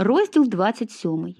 Розділ 27.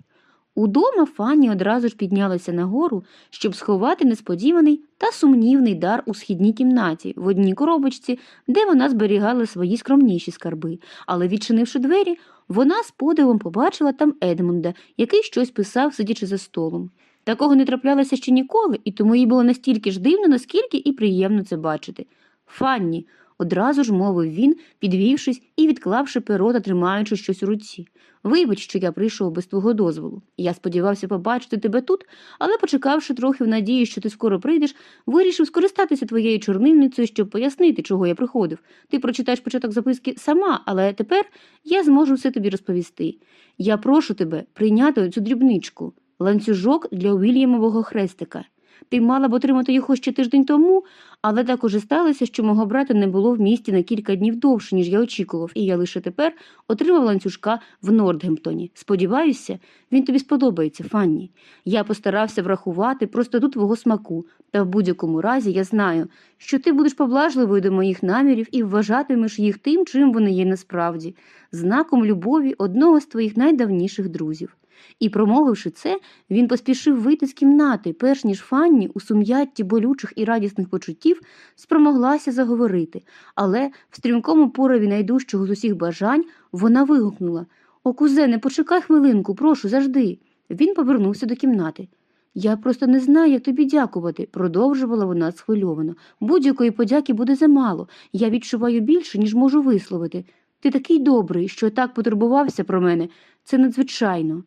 Удома Фанні одразу ж піднялася нагору, щоб сховати несподіваний та сумнівний дар у східній кімнаті в одній коробочці, де вона зберігала свої скромніші скарби. Але, відчинивши двері, вона з подивом побачила там Едмунда, який щось писав, сидячи за столом. Такого не траплялося ще ніколи, і тому їй було настільки ж дивно, наскільки і приємно це бачити. Фанні, одразу ж мовив він, підвівшись і відклавши перо та тримаючи щось у руці. Вибач, що я прийшов без твого дозволу. Я сподівався побачити тебе тут, але, почекавши трохи в надії, що ти скоро прийдеш, вирішив скористатися твоєю чорнильницею, щоб пояснити, чого я приходив. Ти прочитаєш початок записки сама, але тепер я зможу все тобі розповісти. Я прошу тебе прийняти цю дрібничку ланцюжок для Уільямового хрестика. Ти мала б отримати його ще тиждень тому, але так уже сталося, що мого брата не було в місті на кілька днів довше, ніж я очікував, і я лише тепер отримав ланцюжка в Нордгемптоні. Сподіваюся, він тобі сподобається, Фанні. Я постарався врахувати простоту твого смаку, та в будь-якому разі я знаю, що ти будеш поблажливою до моїх намірів і вважатимеш їх тим, чим вони є насправді, знаком любові одного з твоїх найдавніших друзів. І, промовивши це, він поспішив вийти з кімнати, перш ніж Фанні у сум'ятті болючих і радісних почуттів спромоглася заговорити, але в стрімкому порові найдужчого з усіх бажань вона вигукнула О, кузене, почекай хвилинку, прошу, завжди. Він повернувся до кімнати. Я просто не знаю, як тобі дякувати, продовжувала вона схвильовано. Будь-якої подяки буде замало. Я відчуваю більше, ніж можу висловити. Ти такий добрий, що так потурбувався про мене. Це надзвичайно.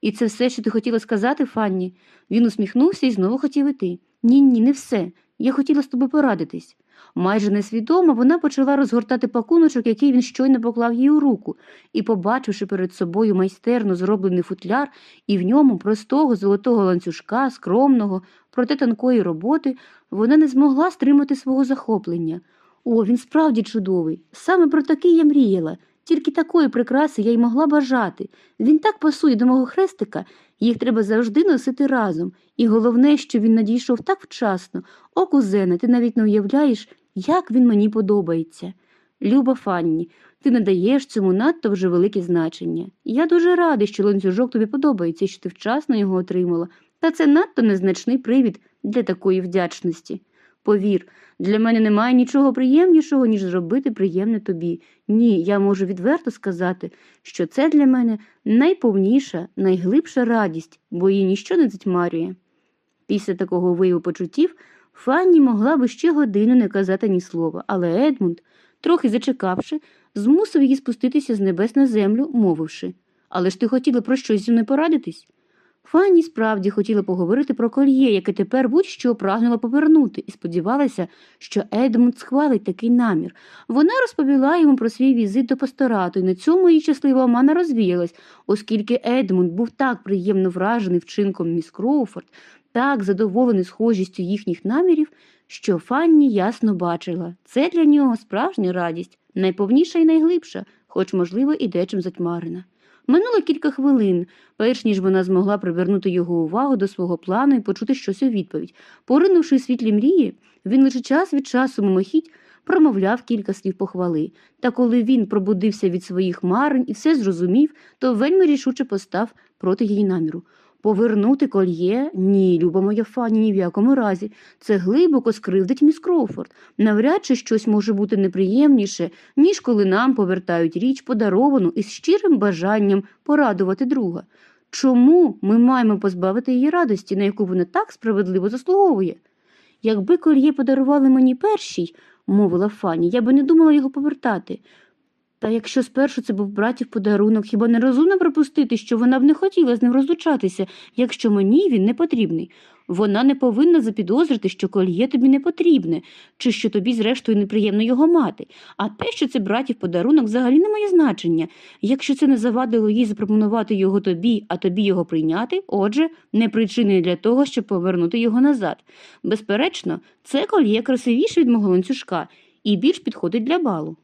І це все, що ти хотіла сказати, Фанні? Він усміхнувся і знову хотів іти. Ні, ні, не все. Я хотіла з тобою порадитись. Майже несвідомо вона почала розгортати пакуночок, який він щойно поклав їй у руку, і, побачивши перед собою майстерно зроблений футляр і в ньому простого золотого ланцюжка, скромного, проте тонкої роботи, вона не змогла стримати свого захоплення. О, він справді чудовий. Саме про такий я мріяла. Тільки такої прикраси я й могла бажати. Він так пасує до мого хрестика, їх треба завжди носити разом. І головне, що він надійшов так вчасно. О, кузене, ти навіть не уявляєш, як він мені подобається. Люба Фанні, ти надаєш цьому надто вже велике значення. Я дуже радий, що ланцюжок тобі подобається що ти вчасно його отримала, та це надто незначний привід для такої вдячності. Повір, для мене немає нічого приємнішого, ніж зробити приємне тобі. Ні, я можу відверто сказати, що це для мене найповніша, найглибша радість, бо її ніщо не затьмарює. Після такого вияву почуттів Фанні могла би ще годину не казати ні слова, але Едмунд, трохи зачекавши, змусив її спуститися з небес на землю, мовивши Але ж ти хотіла про щось зі мною порадитись? Фанні справді хотіла поговорити про кольє, яке тепер будь-що прагнула повернути, і сподівалася, що Едмунд схвалить такий намір. Вона розповіла йому про свій візит до пасторату, і на цьому її щаслива омана розвіялась, оскільки Едмунд був так приємно вражений вчинком міс Кроуфорд, так задоволений схожістю їхніх намірів, що Фанні ясно бачила це для нього справжня радість, найповніша і найглибша, хоч, можливо, і дечим затьмарена. Минуло кілька хвилин, перш ніж вона змогла привернути його увагу до свого плану і почути щось у відповідь. Поринувши світлі мрії, він лише час від часу мимохідь промовляв кілька слів похвали. Та коли він пробудився від своїх марень і все зрозумів, то вельми рішуче постав проти її наміру. Повернути кольє? Ні, люба моя фані, ні в якому разі. Це глибоко скривдить міс Кроуфорд. Навряд чи щось може бути неприємніше, ніж коли нам повертають річ, подаровану із щирим бажанням порадувати друга. Чому ми маємо позбавити її радості, на яку вона так справедливо заслуговує? Якби кольє подарували мені першій, мовила Фані, я би не думала його повертати. Та якщо спершу це був братів подарунок, хіба не розумно припустити, що вона б не хотіла з ним розлучатися, якщо мені він не потрібний? Вона не повинна запідозрити, що кольє тобі не потрібне, чи що тобі, зрештою, неприємно його мати. А те, що це братів подарунок, взагалі не має значення. Якщо це не завадило їй запропонувати його тобі, а тобі його прийняти, отже, не причини для того, щоб повернути його назад. Безперечно, це кольє красивіше від мого ланцюжка і більш підходить для балу.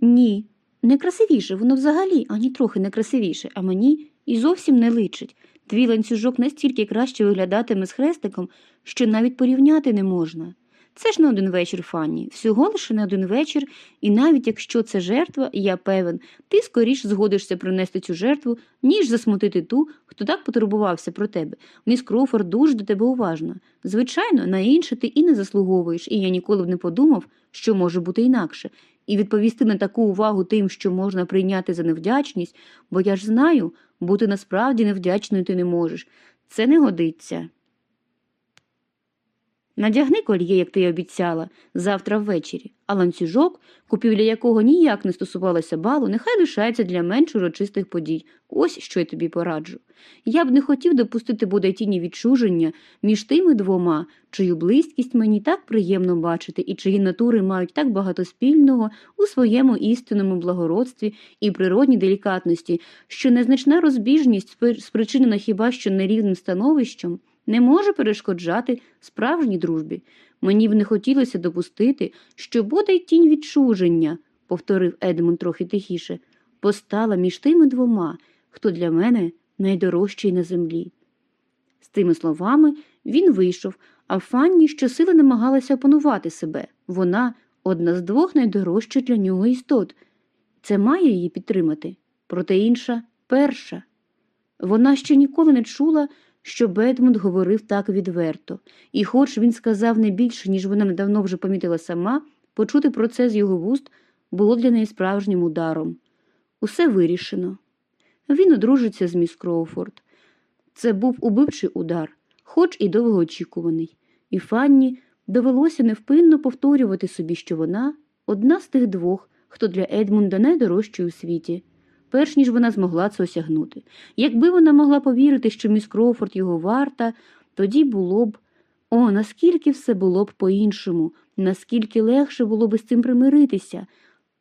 Ні, не красивіше, воно взагалі ані трохи не красивіше, а мені і зовсім не личить. Твій ланцюжок настільки краще виглядатиме з хрестиком, що навіть порівняти не можна. Це ж не один вечір, Фанні, всього лише не один вечір, і навіть якщо це жертва, я певен, ти скоріш згодишся принести цю жертву, ніж засмутити ту, хто так потурбувався про тебе. Міс Кроуфорд дуже до тебе уважна. Звичайно, на інше ти і не заслуговуєш, і я ніколи б не подумав, що може бути інакше. І відповісти на таку увагу тим, що можна прийняти за невдячність, бо я ж знаю, бути насправді невдячною ти не можеш. Це не годиться. Надягни кольє, як ти й обіцяла, завтра ввечері, а ланцюжок, купівля якого ніяк не стосувалася балу, нехай лишається для менш урочистих подій. Ось що я тобі пораджу. Я б не хотів допустити бодай тіні відчуження між тими двома, чию близькість мені так приємно бачити, і чиї натури мають так багато спільного у своєму істинному благородстві і природній делікатності, що незначна розбіжність, спри- спричинена хіба що нерівним становищем, не може перешкоджати справжній дружбі. Мені б не хотілося допустити, що бодай тінь відчуження, повторив Едмунд трохи тихіше, постала між тими двома, хто для мене найдорожчий на землі. З тими словами він вийшов, а Фанні щосили намагалася опанувати себе. Вона одна з двох найдорожчих для нього істот. Це має її підтримати, проте інша перша. Вона ще ніколи не чула, що Бедмунд говорив так відверто, і, хоч він сказав не більше, ніж вона недавно вже помітила сама, почути про це з його вуст було для неї справжнім ударом. Усе вирішено. Він одружиться з міс Кроуфорд. Це був убивчий удар, хоч і довгоочікуваний, і Фанні довелося невпинно повторювати собі, що вона одна з тих двох, хто для Едмунда найдорожчий у світі, перш ніж вона змогла це осягнути. Якби вона могла повірити, що міс Кроуфорд його варта, тоді було б. О, наскільки все було б по-іншому, наскільки легше було б з цим примиритися.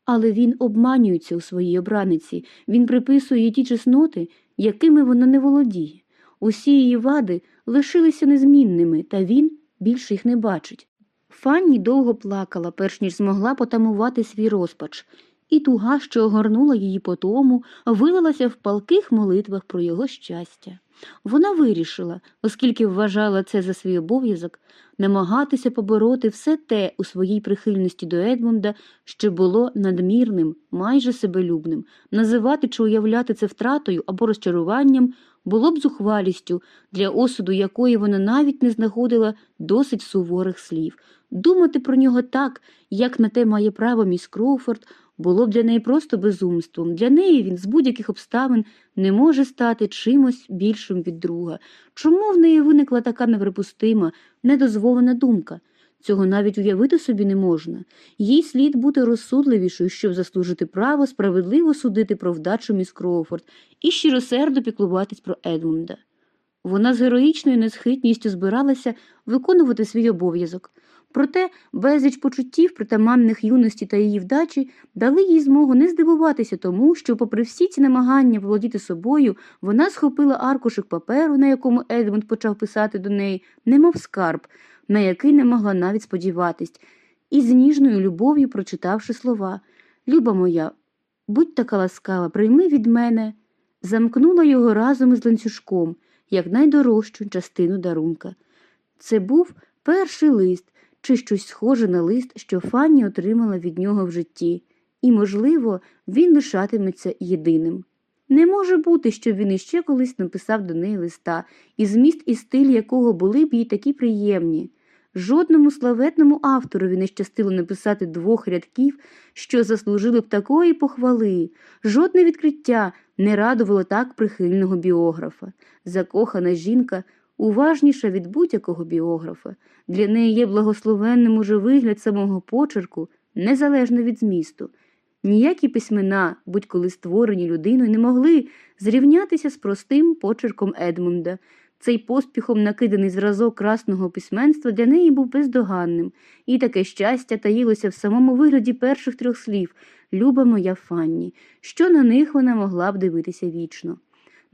Але він обманюється у своїй обраниці, він приписує ті чесноти, якими вона не володіє. Усі її вади лишилися незмінними, та він більше їх не бачить. Фанні довго плакала, перш ніж змогла потамувати свій розпач, і туга, що огорнула її по тому, вилилася в палких молитвах про його щастя. Вона вирішила, оскільки вважала це за свій обов'язок, намагатися побороти все те у своїй прихильності до Едмунда, що було надмірним, майже себелюбним, називати чи уявляти це втратою або розчаруванням було б зухвалістю, для осуду якої вона навіть не знаходила досить суворих слів. Думати про нього так, як на те має право міс Кроуфорд, було б для неї просто безумством. Для неї він з будь-яких обставин не може стати чимось більшим від друга. Чому в неї виникла така неприпустима, недозволена думка? Цього навіть уявити собі не можна. Їй слід бути розсудливішою, щоб заслужити право справедливо судити про вдачу міс Кроуфорд і щиросердо піклуватись про Едмунда. Вона з героїчною несхитністю збиралася виконувати свій обов'язок. Проте безліч почуттів, притаманних юності та її вдачі, дали їй змогу не здивуватися тому, що, попри всі ці намагання володіти собою, вона схопила аркушик паперу, на якому Едмунд почав писати до неї, немов скарб, на який не могла навіть сподіватись, і з ніжною любов'ю прочитавши слова Люба моя, будь така ласкава, прийми від мене, замкнула його разом із ланцюжком, як найдорожчу частину дарунка. Це був перший лист чи щось схоже на лист, що Фанні отримала від нього в житті, і, можливо, він лишатиметься єдиним. Не може бути, щоб він іще колись написав до неї листа, і зміст і стиль якого були б їй такі приємні. Жодному славетному авторові не щастило написати двох рядків, що заслужили б такої похвали. Жодне відкриття не радувало так прихильного біографа. Закохана жінка уважніша від будь-якого біографа. Для неї є благословенним уже вигляд самого почерку, незалежно від змісту. Ніякі письмена, будь-коли створені людиною, не могли зрівнятися з простим почерком Едмунда. Цей поспіхом накиданий зразок красного письменства для неї був бездоганним, і таке щастя таїлося в самому вигляді перших трьох слів Люба моя Фанні, що на них вона могла б дивитися вічно.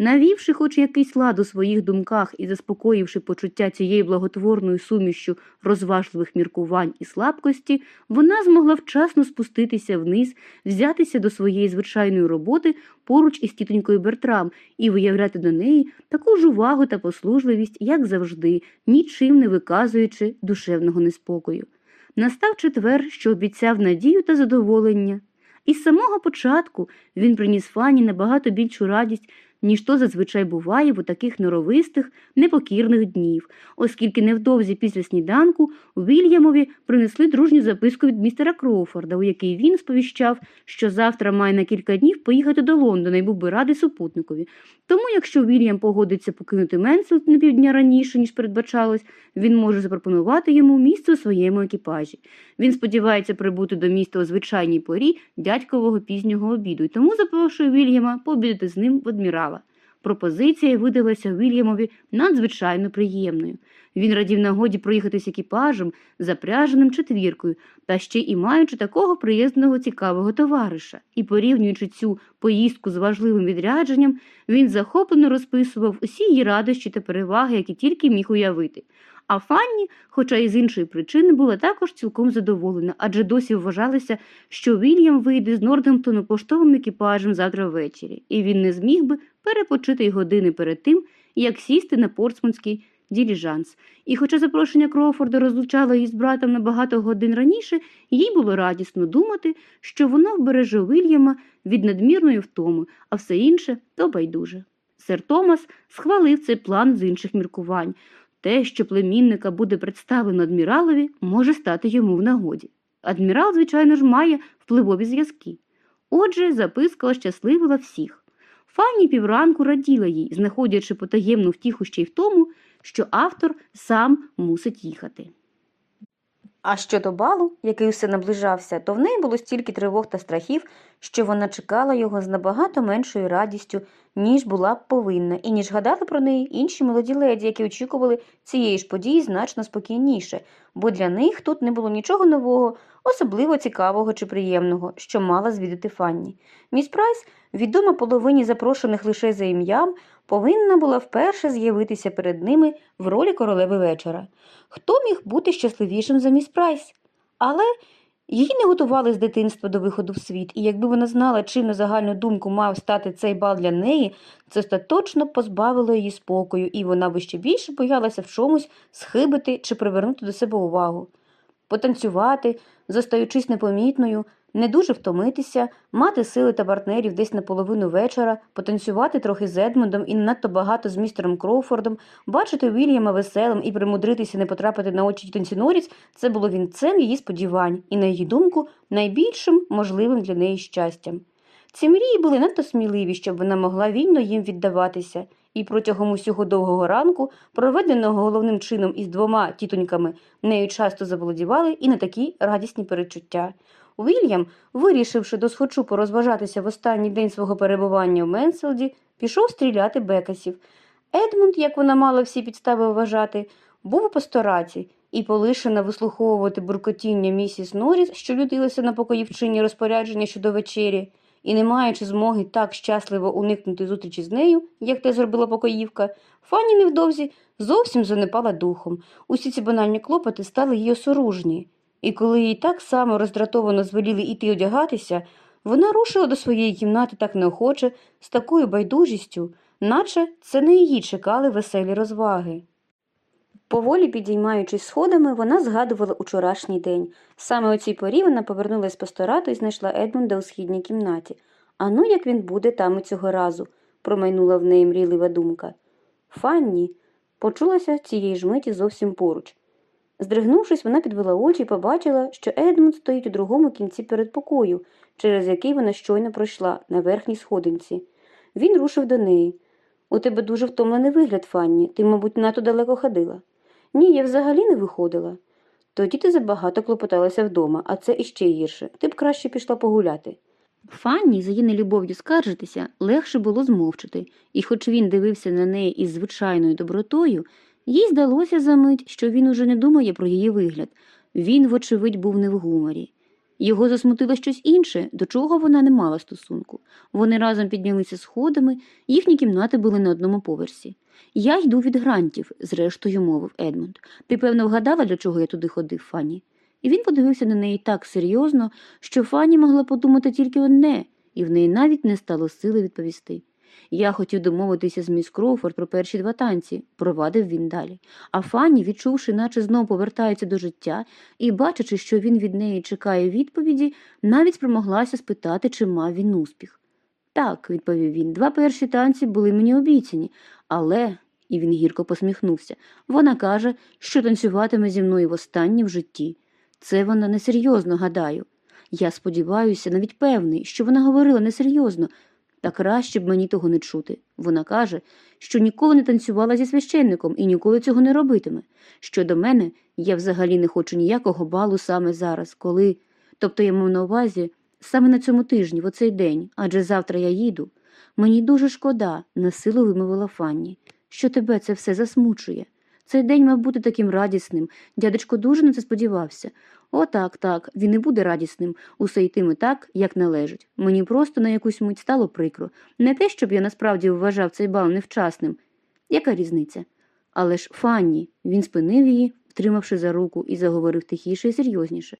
Навівши хоч якийсь лад у своїх думках і заспокоївши почуття цієї благотворної сумішю розважливих міркувань і слабкості, вона змогла вчасно спуститися вниз, взятися до своєї звичайної роботи поруч із тітонькою Бертрам і виявляти до неї таку ж увагу та послужливість, як завжди, нічим не виказуючи душевного неспокою. Настав четвер, що обіцяв надію та задоволення. І з самого початку він приніс Фані набагато більшу радість, ніж то зазвичай буває в таких норовистих, непокірних днів, оскільки невдовзі після сніданку Вільямові принесли дружню записку від містера Кроуфорда, у якій він сповіщав, що завтра має на кілька днів поїхати до Лондона і був би радий супутникові. Тому, якщо Вільям погодиться покинути Менселд на півдня раніше, ніж передбачалось, він може запропонувати йому місце у своєму екіпажі. Він сподівається прибути до міста у звичайній порі дядькового пізнього обіду, і тому запрошує Вільяма пообідати з ним в адмірала. Пропозиція видалася Вільямові надзвичайно приємною. Він радів нагоді проїхатись екіпажем, запряженим четвіркою, та ще і маючи такого приєзного цікавого товариша. І порівнюючи цю поїздку з важливим відрядженням, він захоплено розписував усі її радощі та переваги, які тільки міг уявити. А Фанні, хоча і з іншої причини, була також цілком задоволена, адже досі вважалося, що Вільям вийде з Нордемптону поштовим екіпажем завтра ввечері, і він не зміг би перепочити й години перед тим, як сісти на портсмутський діліжанс. І хоча запрошення Кроуфорда розлучало її з братом на багато годин раніше, їй було радісно думати, що воно вбереже Вільяма від надмірної втоми, а все інше то байдуже. Сер Томас схвалив цей план з інших міркувань. Те, що племінника буде представлено адміралові, може стати йому в нагоді. Адмірал, звичайно ж, має впливові зв'язки. Отже, записка ощасливила всіх. Фанні півранку раділа їй, знаходячи потаємну втіху ще й в тому, що автор сам мусить їхати. А щодо балу, який усе наближався, то в неї було стільки тривог та страхів, що вона чекала його з набагато меншою радістю, ніж була б повинна, і ніж гадали про неї інші молоді леді, які очікували цієї ж події значно спокійніше, бо для них тут не було нічого нового, особливо цікавого чи приємного, що мала звідати Фанні. Міс Прайс, відома половині запрошених лише за ім'ям, повинна була вперше з'явитися перед ними в ролі королеви вечора. Хто міг бути щасливішим за міс Прайс? Але її не готували з дитинства до виходу в світ, і якби вона знала, чим на загальну думку мав стати цей бал для неї, це остаточно позбавило її спокою, і вона би ще більше боялася в чомусь схибити чи привернути до себе увагу. Потанцювати, зостаючись непомітною, не дуже втомитися, мати сили та партнерів десь на половину вечора, потанцювати трохи з Едмондом і не надто багато з містером Кроуфордом, бачити Вільяма веселим і примудритися не потрапити на очі тітонці Норріс – це було вінцем її сподівань і, на її думку, найбільшим можливим для неї щастям. Ці мрії були надто сміливі, щоб вона могла вільно їм віддаватися, і протягом усього довгого ранку, проведеного головним чином із двома тітоньками, нею часто заволодівали і не такі радісні перечуття. Уільям, вирішивши досхочу порозважатися в останній день свого перебування в Менселді, пішов стріляти бекасів. Едмунд, як вона мала всі підстави вважати, був у пастораті і, полишена вислуховувати буркотіння місіс Норріс, що людилася на покоївчині розпорядження щодо вечері, і, не маючи змоги так щасливо уникнути зустрічі з нею, як те зробила покоївка, Фанні невдовзі зовсім занепала духом. Усі ці банальні клопоти стали їй осоружні. І коли їй так само роздратовано звеліли іти одягатися, вона рушила до своєї кімнати так неохоче, з такою байдужістю, наче це не її чекали веселі розваги. Поволі підіймаючись сходами, вона згадувала учорашній день. Саме у цій порі вона повернулася з пасторату і знайшла Едмунда у східній кімнаті. А ну, як він буде там і цього разу, промайнула в неї мрійлива думка. Фанні почулася цієї ж миті зовсім поруч. Здригнувшись, вона підвела очі і побачила, що Едмунд стоїть у другому кінці передпокою, через який вона щойно пройшла на верхній сходинці. Він рушив до неї. У тебе дуже втомлений вигляд, Фанні. Ти, мабуть, надто далеко ходила. Ні, я взагалі не виходила. Тоді ти забагато клопоталася вдома, а це іще гірше. Ти б краще пішла погуляти. Фанні, за її нелюбов'ю скаржитися, легше було змовчати, і хоч він дивився на неї із звичайною добротою, їй здалося за мить, що він уже не думає про її вигляд. Він, вочевидь, був не в гуморі. Його засмутило щось інше, до чого вона не мала стосунку. Вони разом піднялися сходами, їхні кімнати були на одному поверсі. Я йду від грантів, зрештою мовив Едмунд. Ти, певно, вгадала, для чого я туди ходив, Фанні? І він подивився на неї так серйозно, що Фанні могла подумати тільки одне, і в неї навіть не стало сили відповісти. Я хотів домовитися з міс Кроуфорд про перші два танці, провадив він далі. А Фанні, відчувши, наче знов повертається до життя, і бачачи, що він від неї чекає відповіді, навіть спромоглася спитати, чи мав він успіх. Так, відповів він, два перші танці були мені обіцяні, але, і він гірко посміхнувся, вона каже, що танцюватиме зі мною востаннє в житті. Це вона несерйозно, гадаю. Я сподіваюся, навіть певний, що вона говорила несерйозно, та краще б мені того не чути. Вона каже, що ніколи не танцювала зі священником і ніколи цього не робитиме. Щодо мене, я взагалі не хочу ніякого балу саме зараз, коли. Тобто я мав на увазі саме на цьому тижні, в оцей день, адже завтра я їду. Мені дуже шкода, насилу вимовила Фанні, що тебе це все засмучує. Цей день мав бути таким радісним. Дядечко дуже на це сподівався. О, так, так, він не буде радісним, усе йтиме так, як належить. Мені просто на якусь мить стало прикро. Не те, щоб я насправді вважав цей бал невчасним. Яка різниця? Але ж Фанні, він спинив її, втримавши за руку, і заговорив тихіше і серйозніше.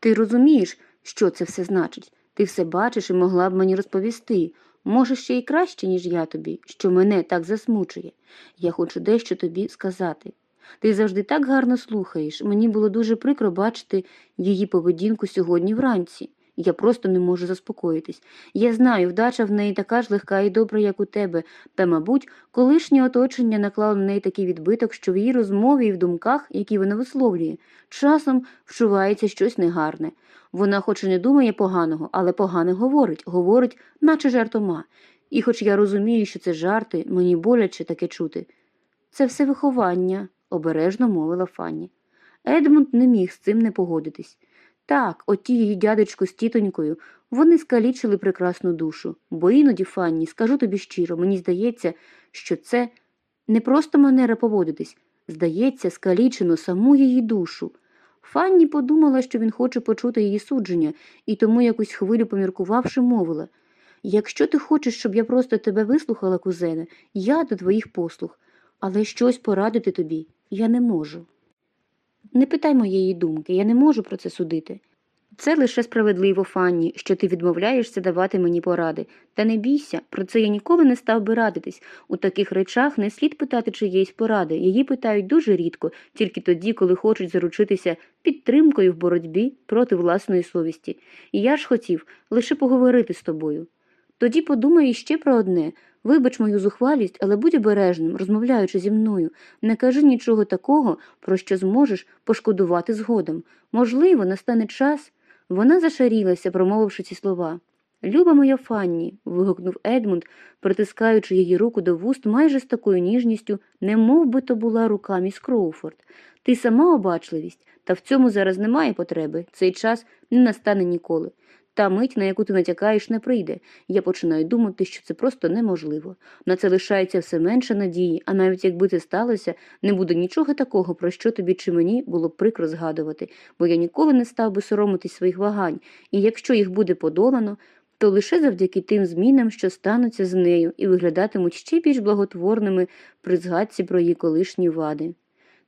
Ти розумієш, що це все значить? Ти все бачиш і могла б мені розповісти. Може, ще й краще, ніж я тобі, що мене так засмучує. Я хочу дещо тобі сказати. Ти завжди так гарно слухаєш. Мені було дуже прикро бачити її поведінку сьогодні вранці. Я просто не можу заспокоїтись. Я знаю, вдача в неї така ж легка і добра, як у тебе, та, мабуть, колишнє оточення наклало на неї такий відбиток, що в її розмові і в думках, які вона висловлює, часом вчувається щось негарне. Вона хоч і не думає поганого, але погане говорить, говорить, наче жартома. І хоч я розумію, що це жарти, мені боляче таке чути. Це все виховання, обережно мовила Фанні. Едмунд не міг з цим не погодитись. Так, оті її дядечко з тітонькою, вони скалічили прекрасну душу, бо іноді, Фанні, скажу тобі щиро, мені здається, що це не просто манера поводитись, здається, скалічено саму її душу. Фанні подумала, що він хоче почути її судження, і тому якусь хвилю поміркувавши, мовила Якщо ти хочеш, щоб я просто тебе вислухала, кузене, я до твоїх послуг, але щось порадити тобі я не можу. Не питай моєї думки, я не можу про це судити. Це лише справедливо, Фанні, що ти відмовляєшся давати мені поради. Та не бійся, про це я ніколи не став би радитись. У таких речах не слід питати чиєїсь поради. Її питають дуже рідко, тільки тоді, коли хочуть заручитися підтримкою в боротьбі проти власної совісті. І я ж хотів лише поговорити з тобою. Тоді подумай іще про одне. Вибач мою зухвалість, але будь обережним, розмовляючи зі мною. Не кажи нічого такого, про що зможеш пошкодувати згодом. Можливо, настане час. Вона зашарілася, промовивши ці слова. Люба моя Фанні. вигукнув Едмунд, притискаючи її руку до вуст майже з такою ніжністю, не мов би то була рука міс Кроуфорд. Ти сама обачливість, та в цьому зараз немає потреби. Цей час не настане ніколи. Та мить, на яку ти натякаєш, не прийде. Я починаю думати, що це просто неможливо. На це лишається все менше надії, а навіть якби це сталося, не буде нічого такого, про що тобі чи мені було б прикро згадувати, бо я ніколи не став би соромитись своїх вагань, і якщо їх буде подолано, то лише завдяки тим змінам, що стануться з нею, і виглядатимуть ще більш благотворними при згадці про її колишні вади.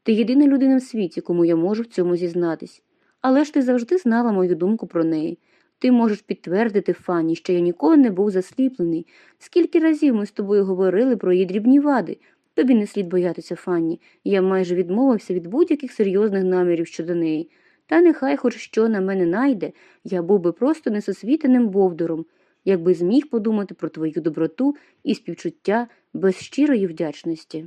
Ти єдина людина в світі, кому я можу в цьому зізнатись. Але ж ти завжди знала мою думку про неї. Ти можеш підтвердити, Фанні, що я ніколи не був засліплений. Скільки разів ми з тобою говорили про її дрібні вади. Тобі не слід боятися, Фанні. Я майже відмовився від будь-яких серйозних намірів щодо неї. Та нехай хоч що на мене найде, я був би просто несосвітеним бовдуром, якби зміг подумати про твою доброту і співчуття без щирої вдячності.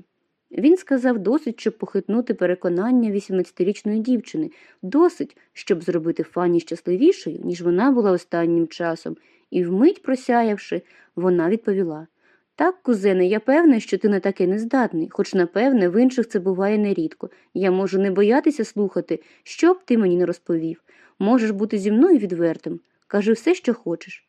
Він сказав досить, щоб похитнути переконання 18-річної дівчини, досить, щоб зробити Фанні щасливішою, ніж вона була останнім часом, і вмить просяявши, вона відповіла Так, кузене, я певна, що ти на таке не здатний, хоч, напевне, в інших це буває нерідко. Я можу не боятися слухати, що б ти мені не розповів. Можеш бути зі мною відвертим. Кажи все, що хочеш.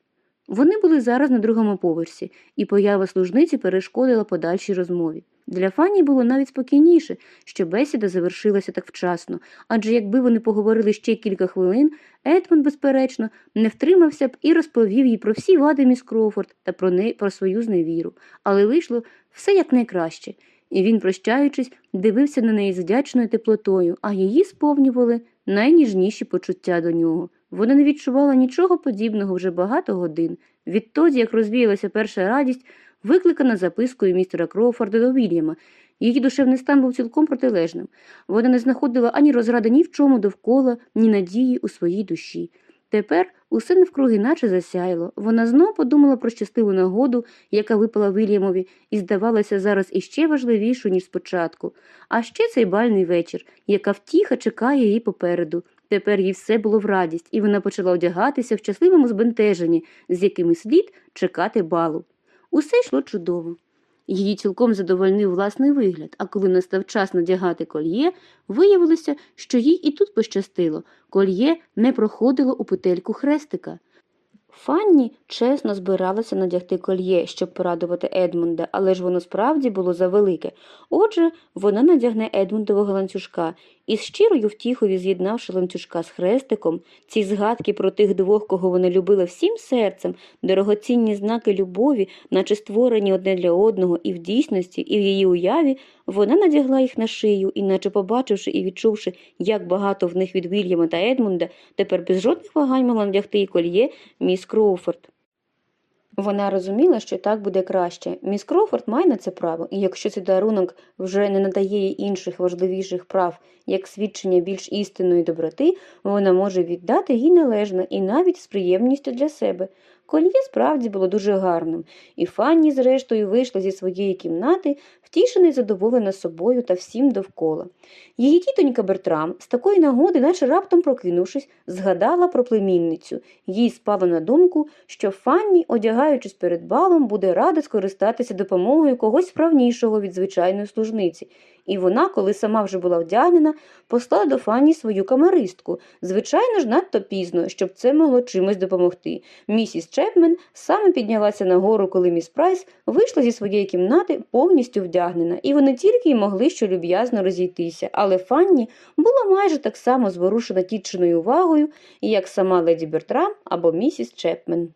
Вони були зараз на другому поверсі, і поява служниці перешкодила подальшій розмові. Для Фані було навіть спокійніше, що бесіда завершилася так вчасно, адже якби вони поговорили ще кілька хвилин, Едмунд, безперечно, не втримався б і розповів їй про всі вади міс Кроуфорд та про неї про свою зневіру, але вийшло все якнайкраще, і він, прощаючись, дивився на неї з вдячною теплотою, а її сповнювали найніжніші почуття до нього. Вона не відчувала нічого подібного вже багато годин. Відтоді, як розвіялася перша радість, викликана запискою містера Кроуфорда до Вільяма. Її душевний стан був цілком протилежним. Вона не знаходила ані розради ні в чому довкола, ні надії у своїй душі. Тепер усе навкруги наче засяяло. Вона знов подумала про щасливу нагоду, яка випала Вільямові, і здавалася зараз іще важливішою, ніж спочатку. А ще цей бальний вечір, яка втіха чекає її попереду. Тепер їй все було в радість, і вона почала одягатися в щасливому збентеженні, з якими слід чекати балу. Усе йшло чудово. Її цілком задовольнив власний вигляд, а коли настав час надягати кольє, виявилося, що їй і тут пощастило. Кольє не проходило у петельку хрестика. Фанні чесно збиралася надягти кольє, щоб порадувати Едмунда, але ж воно справді було завелике. Отже, вона надягне Едмундового ланцюжка і з щирою втіхою з'єднавши ланцюжка з хрестиком, ці згадки про тих двох, кого вона любила всім серцем, дорогоцінні знаки любові, наче створені одне для одного і в дійсності, і в її уяві, вона надягла їх на шию, і, наче побачивши і відчувши, як багато в них від Вільяма та Едмунда, тепер без жодних вагань мала надягти і кольє міс Кроуфорд. Вона розуміла, що так буде краще. Міс Крофорд має на це право, і якщо цей дарунок вже не надає їй інших важливіших прав, як свідчення більш істинної доброти, вона може віддати їй належне і навіть з приємністю для себе. Кольє справді було дуже гарним, і Фанні, зрештою, вийшла зі своєї кімнати, втішена й задоволена собою та всім довкола. Її тітонька Бертрам з такої нагоди, наче раптом прокинувшись, згадала про племінницю. Їй спало на думку, що Фанні, одягаючись перед балом, буде рада скористатися допомогою когось справнішого від звичайної служниці. І вона, коли сама вже була вдягнена, послала до Фанні свою камеристку, звичайно ж надто пізно, щоб це могло чимось допомогти. Місіс Чепмен саме піднялася нагору, коли міс Прайс вийшла зі своєї кімнати повністю вдягнена, і вони тільки й могли що люб'язно розійтися. Але Фанні була майже так само зворушена тітчиною увагою, як сама леді Бертрам або місіс Чепмен.